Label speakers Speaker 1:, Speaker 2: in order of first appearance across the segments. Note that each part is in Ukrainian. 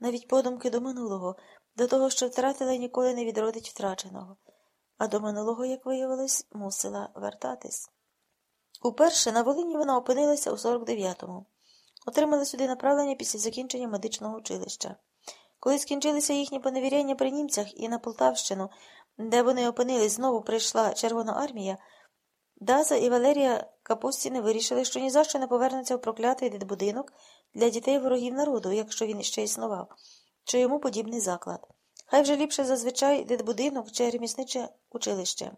Speaker 1: навіть подумки до минулого, до того, що втратила і ніколи не відродить втраченого, а до минулого, як виявилось, мусила вертатись. Уперше на Волині вона опинилася у 49-му. Отримала сюди направлення після закінчення медичного училища. Коли скінчилися їхні поневіряння при німцях і на Полтавщину, де вони опинились, знову прийшла Червона армія, Даза і Валерія Капустіни вирішили, що ні за що не повернуться в проклятий дитбудинок для дітей ворогів народу, якщо він ще існував, чи йому подібний заклад. Хай вже ліпше зазвичай дитбудинок чи ремісниче училище.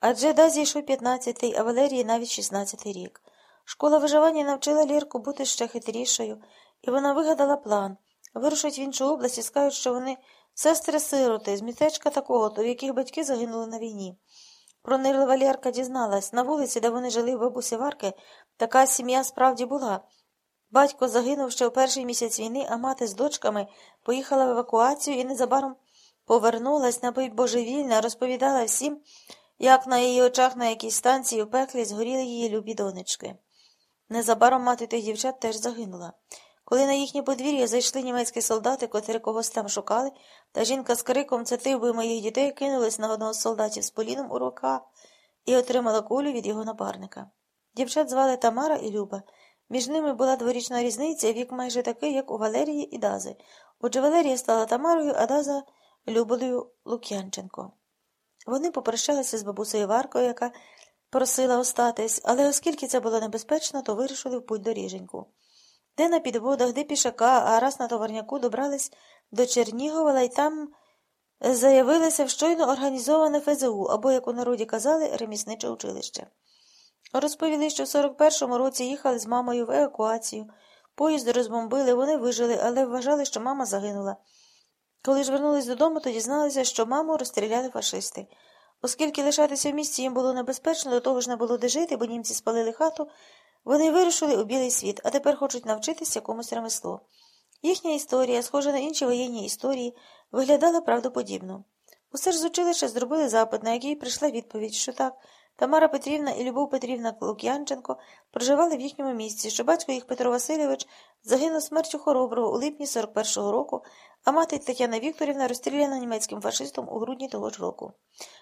Speaker 1: Адже Дазі йшов 15-й, а Валерії навіть 16-й рік. Школа виживання навчила Лірку бути ще хитрішою, і вона вигадала план вирушить в іншу область і скажуть, що вони сестри-сироти, з містечка такого, то в яких батьки загинули на війні. Пронирлива Лєрка дізналась, на вулиці, де вони жили в бабусі Варки, така сім'я справді була. Батько загинув ще у перший місяць війни, а мати з дочками поїхала в евакуацію і незабаром повернулась, напить божевільна, розповідала всім, як на її очах на якійсь станції в пеклі згоріли її любі донечки. Незабаром мати тих дівчат теж загинула. Коли на їхнє подвір'я зайшли німецькі солдати, котрі когось там шукали, та жінка з криком це ти вбив моїх дітей кинулась на одного з солдатів з поліном у рука і отримала кулю від його напарника. Дівчат звали Тамара і Люба. Між ними була дворічна різниця, вік майже такий, як у Валерії і Daзи. Отже, Валерія стала Тамарою, а Даза Люболею Лук'янченко. Вони попрощалися з бабусею Варкою, яка просила остатись, але оскільки це було небезпечно, то вирішили в путь до Ріженьку. Де на підводах, де пішака, а раз на товарняку добрались до Чернігова і там заявилися в щойно організоване ФЗУ, або, як у народі казали, ремісниче училище. Розповіли, що в 41-му році їхали з мамою в евакуацію, поїзд розбомбили, вони вижили, але вважали, що мама загинула. Коли ж вернулись додому, то дізналися, що маму розстріляли фашисти. Оскільки лишатися в місті їм було небезпечно, до того ж не було де жити, бо німці спалили хату, вони вирушили у білий світ, а тепер хочуть навчитись якомусь ремеслу. Їхня історія, схожа на інші воєнні історії, виглядала правдоподібно. Усе ж з училища зробили запит, на який прийшла відповідь, що так, Тамара Петрівна і Любов Петрівна Лук'янченко проживали в їхньому місці, що батько їх Петро Васильович загинув смертю хороброго у липні 41-го року, а мати Тетяна Вікторівна розстріляна німецьким фашистом у грудні того ж року.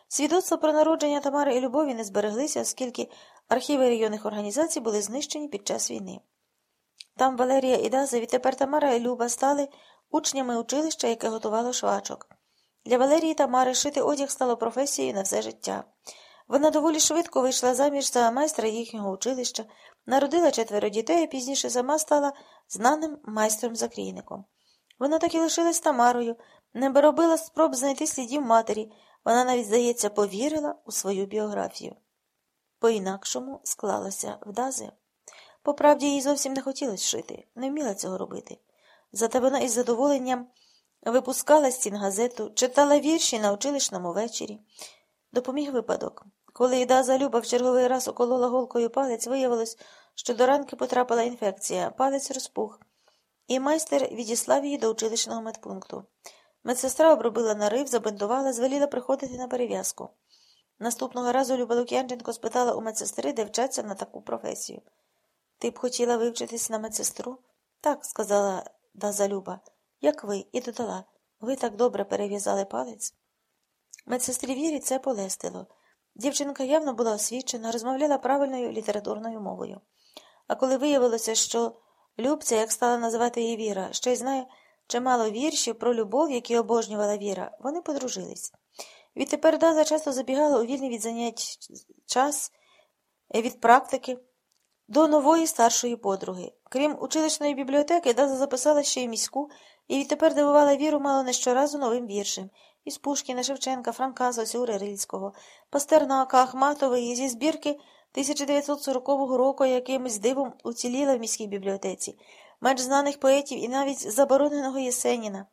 Speaker 1: Свідоцтва про народження Тамари і Любові не збереглися, оскільки архіви районних організацій були знищені під час війни. Там Валерія і відтепер Тамара і Люба стали учнями училища, яке готувало швачок. Для Валерії Тамари шити одяг стало професією на все життя. Вона доволі швидко вийшла заміж за майстра їхнього училища, народила четверо дітей, а пізніше сама стала знаним майстром-закрійником. Вона так і лишилась Тамарою, не робила спроб знайти слідів матері, вона навіть, здається, повірила у свою біографію. По інакшому склалася в Дази. Поправді їй зовсім не хотілося шити, не вміла цього робити. Зате вона із задоволенням випускала стін газету, читала вірші на училищному вечорі. Допоміг випадок. Коли Даза Люба в черговий раз околола голкою палець, виявилось, що до ранки потрапила інфекція, палець розпух, і майстер відіслав її до училищного медпункту. Медсестра обробила нарив, забинтувала, звеліла приходити на перев'язку. Наступного разу Люба Лук'янченко спитала у медсестри, де вчаться на таку професію. Ти б хотіла вивчитись на медсестру? Так, сказала Даза Люба. Як ви, і додала. Ви так добре перев'язали палець. Медсестрі Вірі це полестило. Дівчинка явно була освічена, розмовляла правильною літературною мовою. А коли виявилося, що Любця, як стала називати її Віра, ще й знає чимало віршів про любов, які обожнювала Віра, вони подружились. Відтепер Даза часто забігала у вільний від занять час від практики до нової старшої подруги. Крім училищної бібліотеки, Даза записала ще й міську, і відтепер дивувала віру мало не щоразу новим віршем із Пушкіна, Шевченка, Франка, Сосюри Рильського, Пастернака, Ахматової зі збірки 1940 року якимось дивом уціліла в міській бібліотеці, менш знаних поетів і навіть забороненого Єсеніна,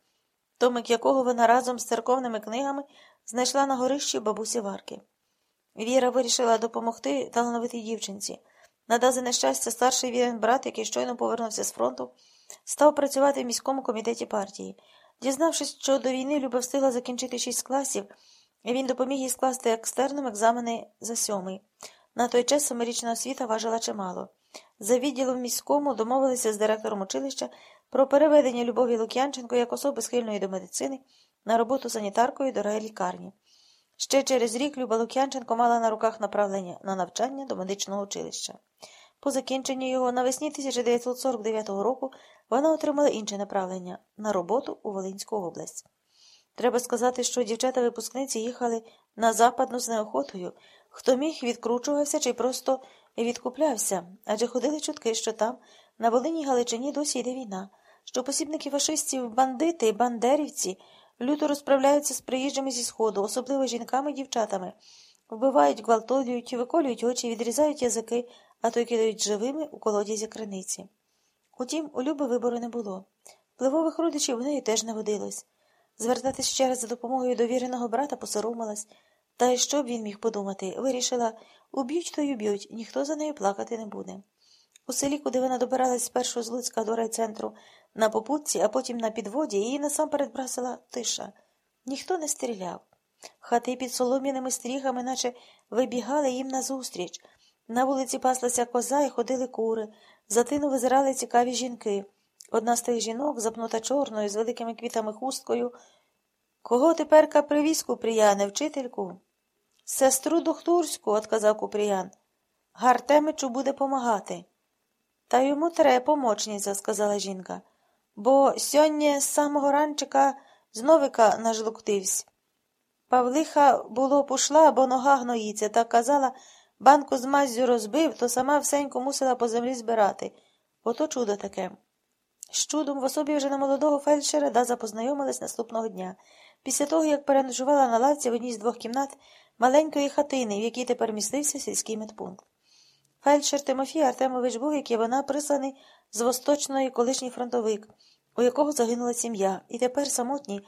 Speaker 1: томик якого вона разом з церковними книгами знайшла на горищі бабусі Варки. Віра вирішила допомогти талановитій дівчинці. На дазе нещастя, старший вірен брат, який щойно повернувся з фронту, став працювати в міському комітеті партії. Дізнавшись, що до війни Люба встигла закінчити шість класів, він допоміг їй скласти екстерном екзамени за сьомий. На той час семирічна освіта важила чимало. За відділом міському домовилися з директором училища про переведення Любові Лук'янченко як особи схильної до медицини на роботу санітаркою до райлікарні. Ще через рік Люба Лук'янченко мала на руках направлення на навчання до медичного училища. По закінченню його навесні 1949 року вона отримала інше направлення на роботу у Волинську область. Треба сказати, що дівчата-випускниці їхали на западну з неохотою. Хто міг, відкручувався чи просто відкуплявся, адже ходили чутки, що там, на Волині Галичині, досі йде війна, що посібники фашистів, бандити, бандерівці люто розправляються з приїжджими зі сходу, особливо жінками і дівчатами, вбивають, гвалтують, виколюють очі, відрізають язики, а то й кидають живими у колодязі криниці. Утім, у Люби вибору не було. Впливових родичів у неї теж не водилось. Звертатись ще раз за допомогою довіреного брата посоромилась, та й що б він міг подумати, вирішила уб'ють, то й уб'ють, ніхто за нею плакати не буде. У селі, куди вона добиралась спершу з Луцька до райцентру на попутці, а потім на підводі, її насамперед брасила тиша. Ніхто не стріляв. Хати під солом'яними стрігами, наче вибігали їм назустріч. На вулиці паслася коза і ходили кури, за тину визирали цікаві жінки. Одна з тих жінок, запнута чорною, з великими квітами хусткою. Кого теперка привіз Куприяне, вчительку? Сестру дохтурську, отказав Куприян. Гартемичу буде помагати. Та йому тре помочниця, сказала жінка, бо сьогодні з самого ранчика зновика нажлуктивсь. Павлиха було пошла, бо нога гноїться, та казала, банку з маззю розбив, то сама всеньку мусила по землі збирати. Ото чудо таке. З чудом в особі вже немолодого фельдшера Даза познайомилась наступного дня, після того, як переночувала на лавці в одній з двох кімнат маленької хатини, в якій тепер містився сільський медпункт. Фельдшер Тимофій Артемович був, як і вона, присланий з Восточної колишній фронтовик, у якого загинула сім'я, і тепер самотній,